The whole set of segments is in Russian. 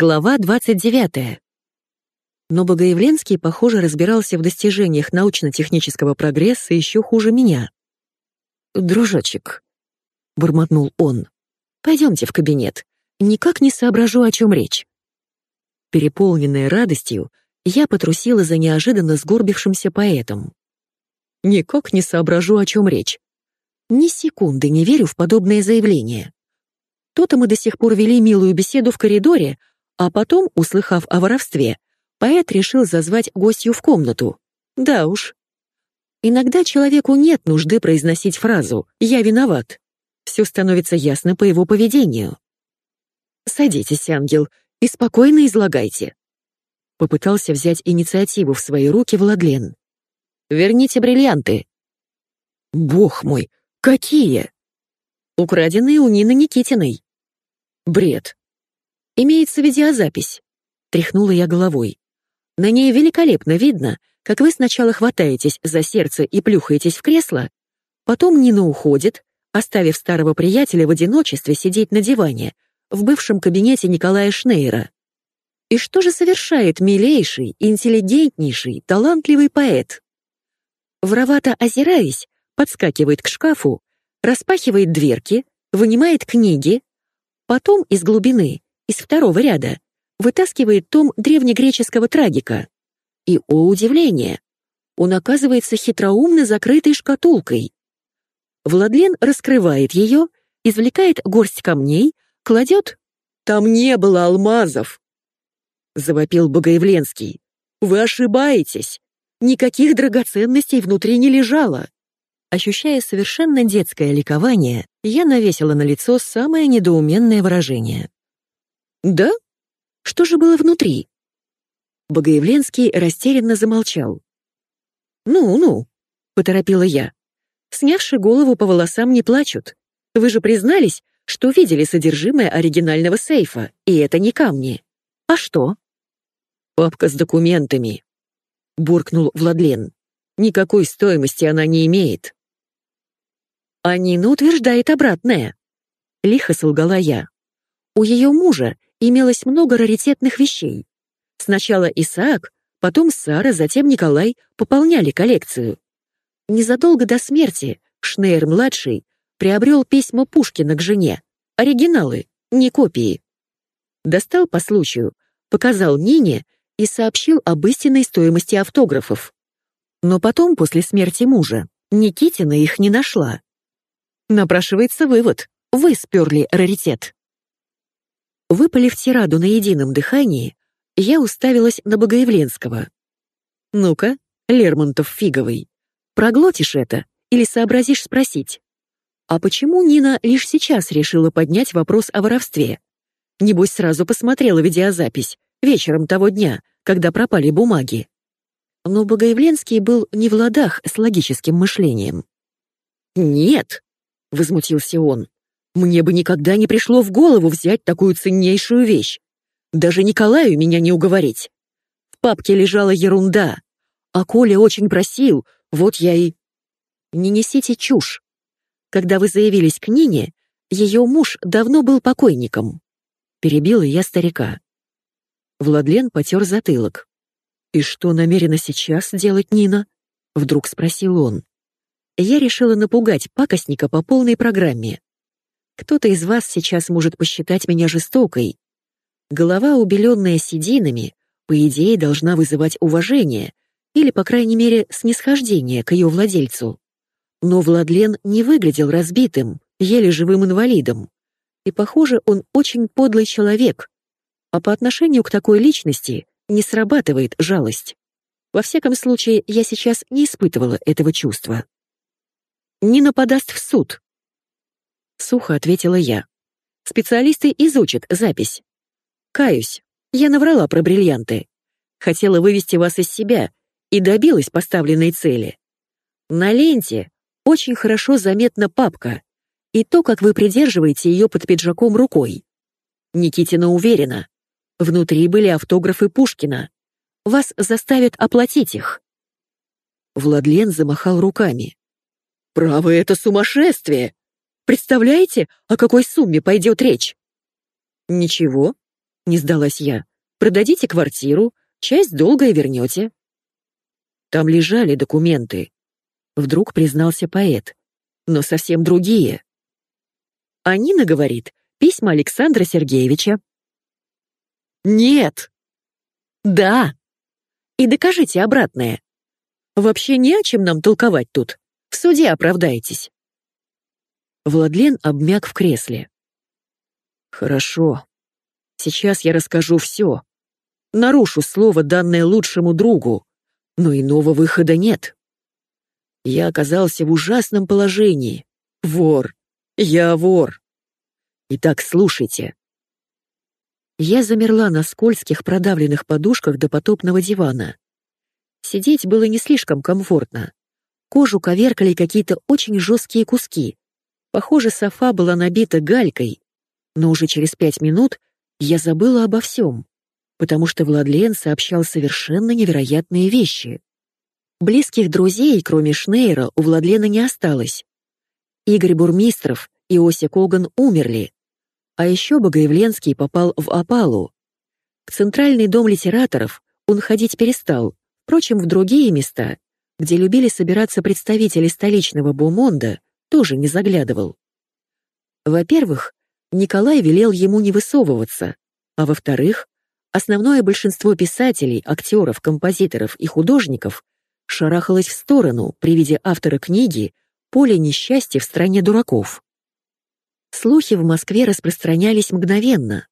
Глава 29. Но Богоявленский, похоже, разбирался в достижениях научно-технического прогресса еще хуже меня. «Дружочек», — бурмотнул он, — «пойдемте в кабинет. Никак не соображу, о чем речь». Переполненная радостью, я потрусила за неожиданно сгорбившимся поэтом. «Никак не соображу, о чем речь. Ни секунды не верю в подобное заявление. То-то мы до сих пор вели милую беседу в коридоре, а потом, услыхав о воровстве, поэт решил зазвать гостью в комнату. Да уж. Иногда человеку нет нужды произносить фразу «я виноват». Все становится ясно по его поведению. «Садитесь, ангел, и спокойно излагайте». Попытался взять инициативу в свои руки Владлен. «Верните бриллианты». «Бог мой, какие?» «Украденные у Нины Никитиной». «Бред. Имеется видеозапись. Тряхнула я головой. На ней великолепно видно, как вы сначала хватаетесь за сердце и плюхаетесь в кресло, потом Нина уходит, оставив старого приятеля в одиночестве сидеть на диване в бывшем кабинете Николая Шнейра. И что же совершает милейший, интеллигентнейший, талантливый поэт? Воровато озираясь, подскакивает к шкафу, распахивает дверки, вынимает книги, потом из глубины из второго ряда вытаскивает том древнегреческого трагика. И, о удивление, он оказывается хитроумно закрытой шкатулкой. Владлен раскрывает ее, извлекает горсть камней, кладет «Там не было алмазов!» Завопил Богоявленский. «Вы ошибаетесь! Никаких драгоценностей внутри не лежало!» Ощущая совершенно детское ликование, я навесила на лицо самое недоуменное выражение. «Да? Что же было внутри?» Богоявленский растерянно замолчал. «Ну-ну», — поторопила я. «Снявши голову по волосам не плачут. Вы же признались, что видели содержимое оригинального сейфа, и это не камни. А что?» «Папка с документами», — буркнул Владлен. «Никакой стоимости она не имеет». «А Нина утверждает обратное», — лихо солгала я. «У ее мужа имелось много раритетных вещей. Сначала Исаак, потом Сара, затем Николай пополняли коллекцию. Незадолго до смерти Шнейр-младший приобрел письма Пушкина к жене, оригиналы, не копии. Достал по случаю, показал Нине и сообщил об истинной стоимости автографов. Но потом, после смерти мужа, Никитина их не нашла. Напрашивается вывод, вы сперли раритет. Выпалив тираду на едином дыхании, я уставилась на Богоявленского. «Ну-ка, Лермонтов фиговый, проглотишь это или сообразишь спросить? А почему Нина лишь сейчас решила поднять вопрос о воровстве? Небось, сразу посмотрела видеозапись вечером того дня, когда пропали бумаги. Но Богоявленский был не в ладах с логическим мышлением. «Нет», — возмутился он, мне бы никогда не пришло в голову взять такую ценнейшую вещь. Даже Николаю меня не уговорить. В папке лежала ерунда. А Коля очень просил, вот я и... Не несите чушь. Когда вы заявились к Нине, ее муж давно был покойником. Перебила я старика. Владлен потер затылок. «И что намерена сейчас делать Нина?» Вдруг спросил он. Я решила напугать пакостника по полной программе. Кто-то из вас сейчас может посчитать меня жестокой. Голова, убеленная сединами, по идее, должна вызывать уважение или, по крайней мере, снисхождение к ее владельцу. Но Владлен не выглядел разбитым, еле живым инвалидом. И, похоже, он очень подлый человек. А по отношению к такой личности не срабатывает жалость. Во всяком случае, я сейчас не испытывала этого чувства. Нина подаст в суд, Сухо ответила я. Специалисты изучат запись. Каюсь, я наврала про бриллианты. Хотела вывести вас из себя и добилась поставленной цели. На ленте очень хорошо заметна папка и то, как вы придерживаете ее под пиджаком рукой. Никитина уверена. Внутри были автографы Пушкина. Вас заставят оплатить их. Владлен замахал руками. «Право, это сумасшествие! Представляете, о какой сумме пойдет речь? Ничего. Не сдалась я. «Продадите квартиру, часть долга и вернете». Там лежали документы. Вдруг признался поэт. Но совсем другие. А Нина говорит, письма Александра Сергеевича. Нет. Да. И докажите обратное. Вообще не о чем нам толковать тут. В суде оправдаетесь. Владлен обмяк в кресле. Хорошо. Сейчас я расскажу все. Нарушу слово, данное лучшему другу, но иного выхода нет. Я оказался в ужасном положении. Вор. Я вор. Итак, слушайте. Я замерла на скользких продавленных подушках до потопного дивана. Сидеть было не слишком комфортно. Кожу коверкали какие-то очень жесткие куски. Похоже, софа была набита галькой. Но уже через пять минут я забыла обо всем, потому что Владлен сообщал совершенно невероятные вещи. Близких друзей, кроме Шнейра, у Владлена не осталось. Игорь Бурмистров и Ося Коган умерли. А еще Богоявленский попал в опалу. В Центральный дом литераторов он ходить перестал, впрочем, в другие места, где любили собираться представители столичного бумонда, тоже не заглядывал. Во-первых, Николай велел ему не высовываться, а во-вторых, основное большинство писателей, актеров, композиторов и художников шарахалось в сторону при виде автора книги «Поле несчастья в стране дураков». Слухи в Москве распространялись мгновенно,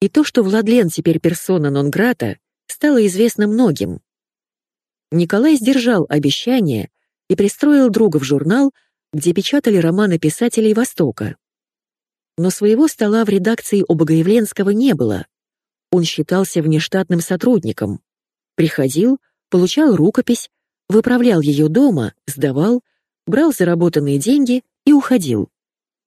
и то, что Владлен теперь персона нон-грата, стало известно многим. Николай сдержал обещание и пристроил друга в журнал, где печатали романы писателей Востока. Но своего стола в редакции у Богоявленского не было. Он считался внештатным сотрудником. Приходил, получал рукопись, выправлял ее дома, сдавал, брал заработанные деньги и уходил.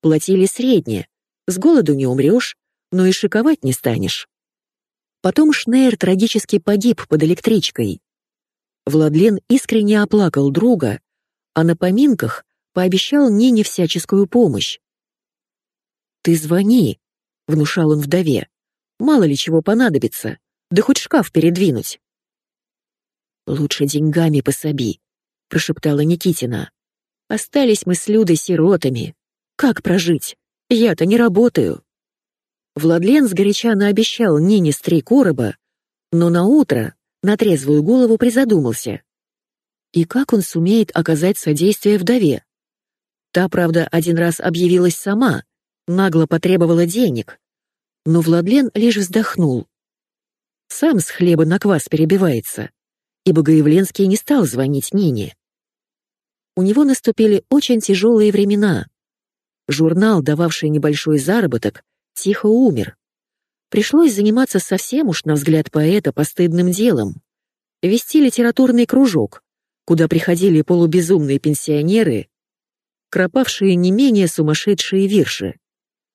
Платили среднее, с голоду не умрешь, но и шиковать не станешь. Потом Шнейр трагически погиб под электричкой. Владлен искренне оплакал друга, а на поминках пообещал Нине всяческую помощь. «Ты звони», — внушал он вдове. «Мало ли чего понадобится, да хоть шкаф передвинуть». «Лучше деньгами пособи», — прошептала Никитина. «Остались мы с Людой сиротами. Как прожить? Я-то не работаю». Владлен сгоряча наобещал Нине с три короба, но на утро на трезвую голову призадумался. И как он сумеет оказать содействие вдове? Та, правда, один раз объявилась сама, нагло потребовала денег. Но Владлен лишь вздохнул. Сам с хлеба на квас перебивается, и Богоявленский не стал звонить Нине. У него наступили очень тяжелые времена. Журнал, дававший небольшой заработок, тихо умер. Пришлось заниматься совсем уж, на взгляд поэта, постыдным делом. Вести литературный кружок, куда приходили полубезумные пенсионеры, кропавшие не менее сумасшедшие вирши.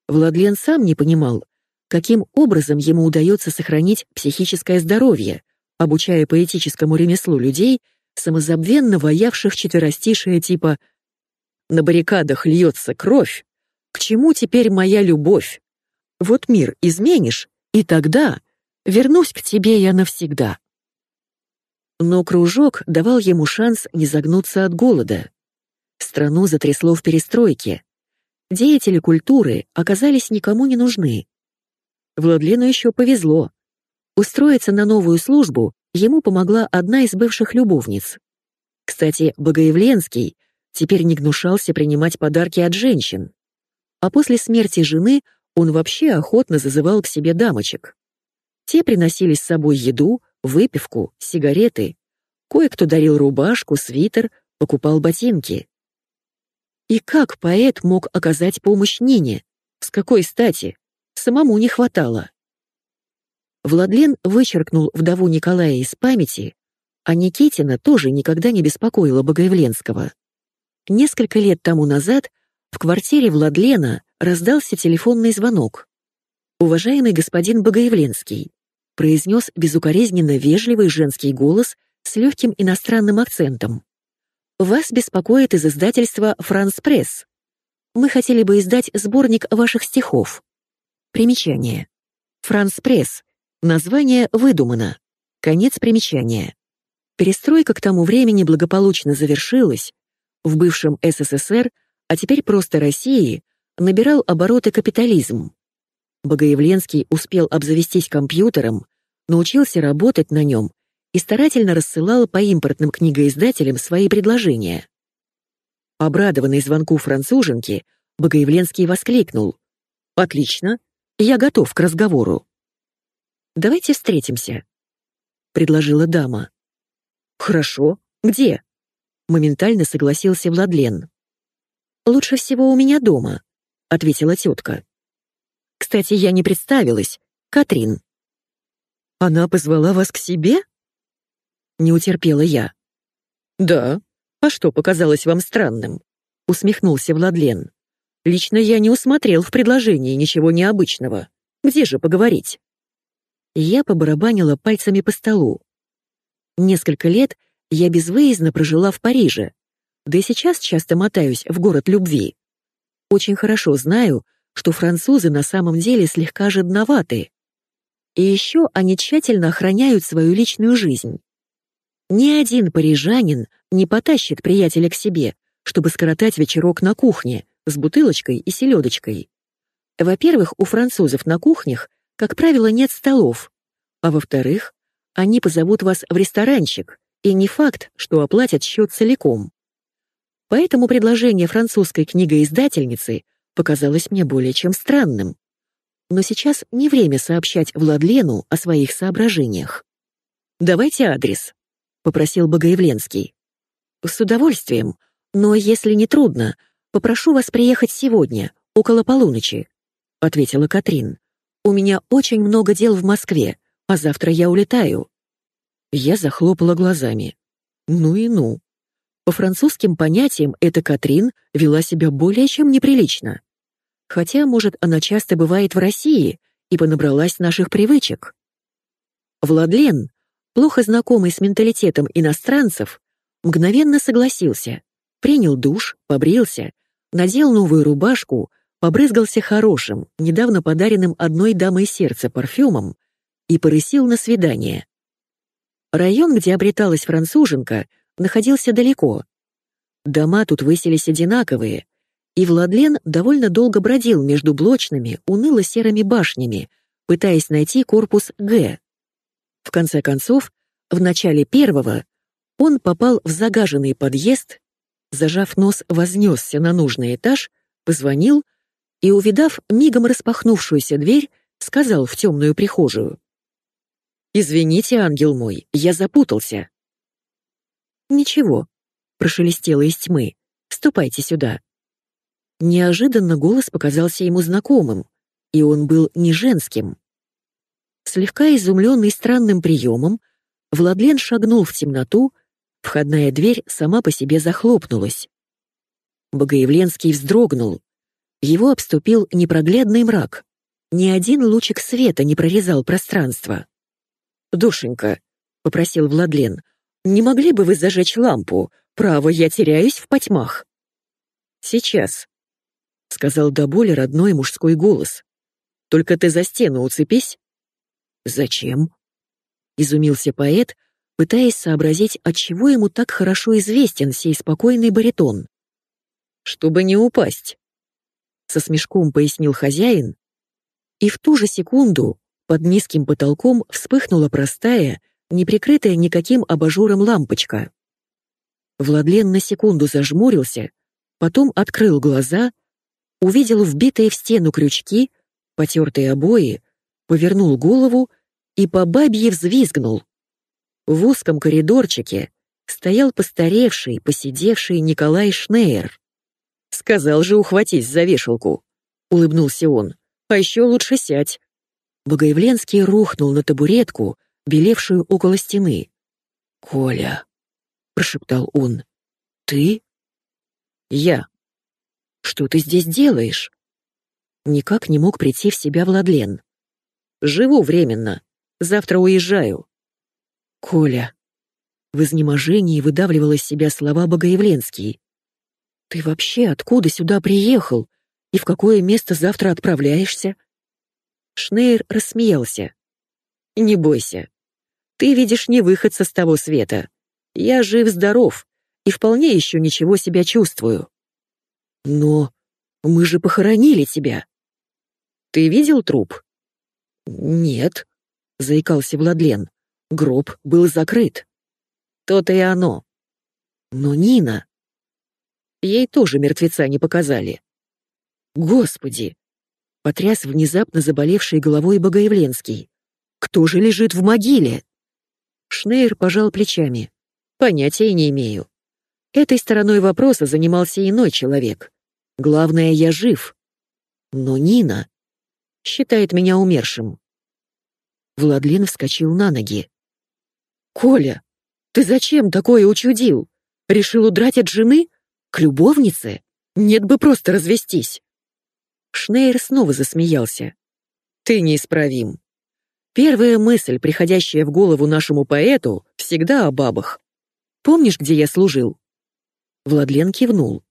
Владлен сам не понимал, каким образом ему удается сохранить психическое здоровье, обучая поэтическому ремеслу людей, самозабвенно воявших четверостишие типа «На баррикадах льется кровь, к чему теперь моя любовь? Вот мир изменишь, и тогда вернусь к тебе я навсегда». Но кружок давал ему шанс не загнуться от голода. Страну затрясло в перестройке, Деятели культуры оказались никому не нужны. Владлену еще повезло. Устроиться на новую службу ему помогла одна из бывших любовниц. Кстати, Богоявленский теперь не гнушался принимать подарки от женщин. А после смерти жены он вообще охотно зазывал к себе дамочек. Те приносили с собой еду, выпивку, сигареты. Кое-кто дарил рубашку, свитер, покупал ботинки. И как поэт мог оказать помощь Нине? С какой стати? Самому не хватало. Владлен вычеркнул вдову Николая из памяти, а Никитина тоже никогда не беспокоила Богоявленского. Несколько лет тому назад в квартире Владлена раздался телефонный звонок. «Уважаемый господин Богоявленский», произнес безукоризненно вежливый женский голос с легким иностранным акцентом. Вас беспокоит из издательства «Франс Пресс». Мы хотели бы издать сборник ваших стихов. Примечание. Франс Пресс. Название выдумано. Конец примечания. Перестройка к тому времени благополучно завершилась. В бывшем СССР, а теперь просто России, набирал обороты капитализм. Богоявленский успел обзавестись компьютером, научился работать на нем и старательно рассылал по импортным книгоиздателям свои предложения. Обрадованный звонку француженки, Богоявленский воскликнул. «Отлично, я готов к разговору». «Давайте встретимся», — предложила дама. «Хорошо. Где?» — моментально согласился Владлен. «Лучше всего у меня дома», — ответила тетка. «Кстати, я не представилась. Катрин». «Она позвала вас к себе?» Не утерпела я. «Да. А что показалось вам странным?» — усмехнулся Владлен. «Лично я не усмотрел в предложении ничего необычного. Где же поговорить?» Я побарабанила пальцами по столу. Несколько лет я безвыездно прожила в Париже, да и сейчас часто мотаюсь в город любви. Очень хорошо знаю, что французы на самом деле слегка жадноваты. И еще они тщательно охраняют свою личную жизнь. Ни один парижанин не потащит приятеля к себе, чтобы скоротать вечерок на кухне с бутылочкой и селедочкой. Во-первых, у французов на кухнях, как правило, нет столов, а во-вторых, они позовут вас в ресторанчик, и не факт, что оплатят счет целиком. Поэтому предложение французской книгоиздательницы показалось мне более чем странным. Но сейчас не время сообщать Владлену о своих соображениях. «Давайте адрес», — попросил Богоявленский. «С удовольствием, но если не трудно, попрошу вас приехать сегодня, около полуночи», — ответила Катрин. «У меня очень много дел в Москве, а завтра я улетаю». Я захлопала глазами. Ну и ну. По французским понятиям эта Катрин вела себя более чем неприлично. Хотя, может, она часто бывает в России и понабралась наших привычек. Владлен, плохо знакомый с менталитетом иностранцев, мгновенно согласился, принял душ, побрился, надел новую рубашку, побрызгался хорошим, недавно подаренным одной дамой сердца парфюмом и порысил на свидание. Район, где обреталась француженка, находился далеко. Дома тут выселись одинаковые, и Владлен довольно долго бродил между блочными, уныло-серыми башнями, пытаясь найти корпус «Г». В конце концов, в начале первого он попал в загаженный подъезд, зажав нос, вознесся на нужный этаж, позвонил и, увидав мигом распахнувшуюся дверь, сказал в темную прихожую. «Извините, ангел мой, я запутался». «Ничего», — прошелестело из тьмы. «Ступайте сюда». Неожиданно голос показался ему знакомым, и он был не женским. Слегка изумленный странным приемом, Владлен шагнул в темноту, входная дверь сама по себе захлопнулась. Богоявленский вздрогнул. Его обступил непроглядный мрак. Ни один лучик света не прорезал пространство. «Душенька», — попросил Владлен, — «не могли бы вы зажечь лампу? Право, я теряюсь в потьмах». «Сейчас», — сказал до боли родной мужской голос. «Только ты за стену уцепись». «Зачем?» — изумился поэт, пытаясь сообразить, отчего ему так хорошо известен сей спокойный баритон. «Чтобы не упасть», — со смешком пояснил хозяин, и в ту же секунду под низким потолком вспыхнула простая, не прикрытая никаким абажуром лампочка. Владлен на секунду зажмурился, потом открыл глаза, увидел вбитые в стену крючки, потертые обои, повернул голову и по бабье взвизгнул. В узком коридорчике стоял постаревший, посидевший Николай Шнейер. «Сказал же ухватись за вешалку», — улыбнулся он. «А еще лучше сядь, Богоявленский рухнул на табуретку, белевшую около стены. «Коля», — прошептал он, — «ты?» «Я». «Что ты здесь делаешь?» Никак не мог прийти в себя Владлен. «Живу временно. Завтра уезжаю». «Коля». В изнеможении выдавливал из себя слова Богоявленский. «Ты вообще откуда сюда приехал? И в какое место завтра отправляешься?» Шнейр рассмеялся. «Не бойся. Ты видишь не выход со того света. Я жив-здоров и вполне еще ничего себя чувствую. Но мы же похоронили тебя. Ты видел труп? Нет, заикался Владлен. Гроб был закрыт. То-то и оно. Но Нина... Ей тоже мертвеца не показали. Господи! Потряс внезапно заболевшей головой Богоявленский. Кто же лежит в могиле? Шнейр пожал плечами. Понятия не имею. Этой стороной вопроса занимался иной человек. Главное, я жив. Но Нина считает меня умершим. Владлен вскочил на ноги. «Коля, ты зачем такое учудил? Решил удрать от жены? К любовнице? Нет бы просто развестись!» Шнейр снова засмеялся. «Ты неисправим. Первая мысль, приходящая в голову нашему поэту, всегда о бабах. Помнишь, где я служил?» Владлен кивнул.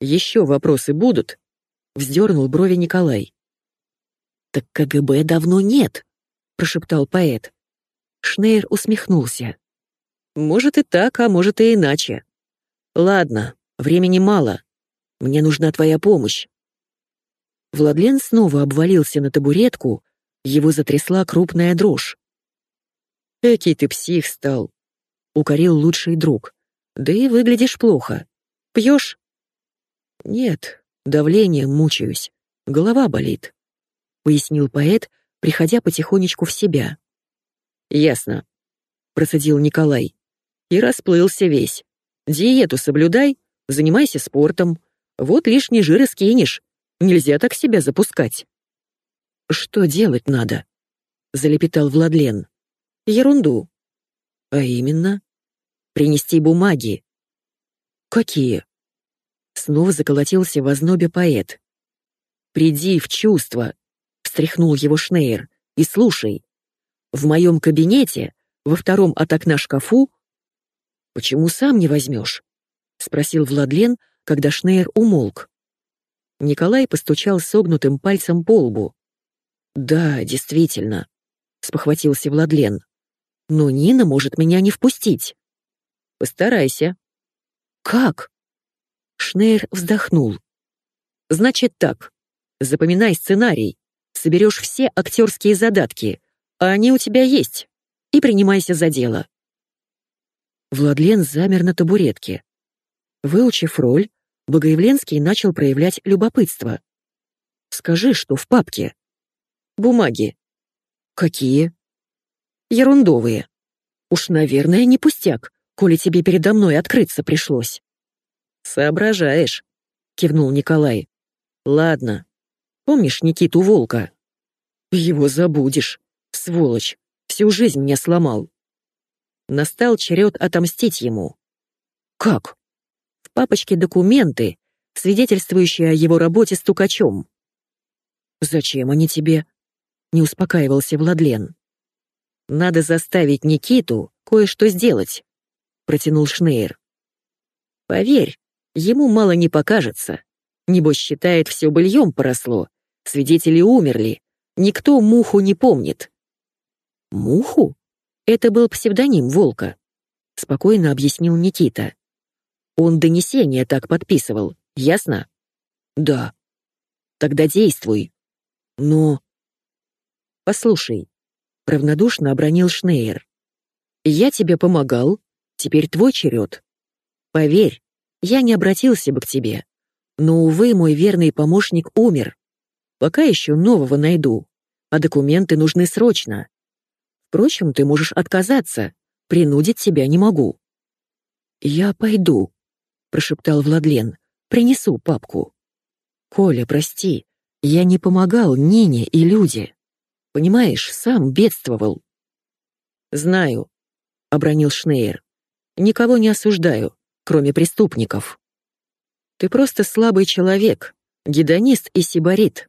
«Еще вопросы будут?» — вздернул брови Николай. «Так КГБ давно нет», — прошептал поэт. Шнейр усмехнулся. «Может и так, а может и иначе. Ладно, времени мало. Мне нужна твоя помощь». Владлен снова обвалился на табуретку, его затрясла крупная дрожь. «Экий ты псих стал», — укорил лучший друг. «Да и выглядишь плохо. Пьешь?» «Нет, давлением мучаюсь. Голова болит», — пояснил поэт, приходя потихонечку в себя. «Ясно», — процедил Николай. «И расплылся весь. Диету соблюдай, занимайся спортом. Вот лишний жир и скинешь. Нельзя так себя запускать». «Что делать надо?» — залепетал Владлен. «Ерунду». «А именно?» «Принести бумаги». «Какие?» Снова заколотился в ознобе поэт. «Приди в чувство», — встряхнул его Шнейр, — «и слушай. В моем кабинете, во втором от окна шкафу...» «Почему сам не возьмешь?» — спросил Владлен, когда Шнейр умолк. Николай постучал согнутым пальцем по лбу. «Да, действительно», — спохватился Владлен. «Но Нина может меня не впустить». «Постарайся». «Как?» Шнейр вздохнул. «Значит так. Запоминай сценарий. Соберешь все актерские задатки, а они у тебя есть, и принимайся за дело». Владлен замер на табуретке. Выучив роль, Богоявленский начал проявлять любопытство. «Скажи, что в папке?» «Бумаги». «Какие?» «Ерундовые. Уж, наверное, не пустяк, коли тебе передо мной открыться пришлось». «Соображаешь», — кивнул Николай. «Ладно. Помнишь Никиту Волка?» «Его забудешь, сволочь. Всю жизнь мне сломал». Настал черед отомстить ему. «Как?» В папочке документы, свидетельствующие о его работе с Тукачем. «Зачем они тебе?» — не успокаивался Владлен. «Надо заставить Никиту кое-что сделать», — протянул Шнейр. «Поверь, Ему мало не покажется. Небось считает, все быльем поросло. Свидетели умерли. Никто муху не помнит. Муху? Это был псевдоним Волка. Спокойно объяснил Никита. Он донесение так подписывал, ясно? Да. Тогда действуй. Но... Послушай, равнодушно обронил Шнейер. Я тебе помогал, теперь твой черед. Поверь, я не обратился бы к тебе. Но, увы, мой верный помощник умер. Пока еще нового найду, а документы нужны срочно. Впрочем, ты можешь отказаться, принудить тебя не могу». «Я пойду», — прошептал Владлен, — «принесу папку». «Коля, прости, я не помогал Нине и Люде. Понимаешь, сам бедствовал». «Знаю», — обронил Шнейер. «Никого не осуждаю кроме преступников. Ты просто слабый человек, гедонист и сибарит.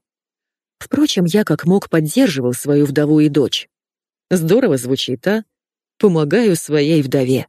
Впрочем, я как мог поддерживал свою вдову и дочь. Здорово звучит, а? Помогаю своей вдове.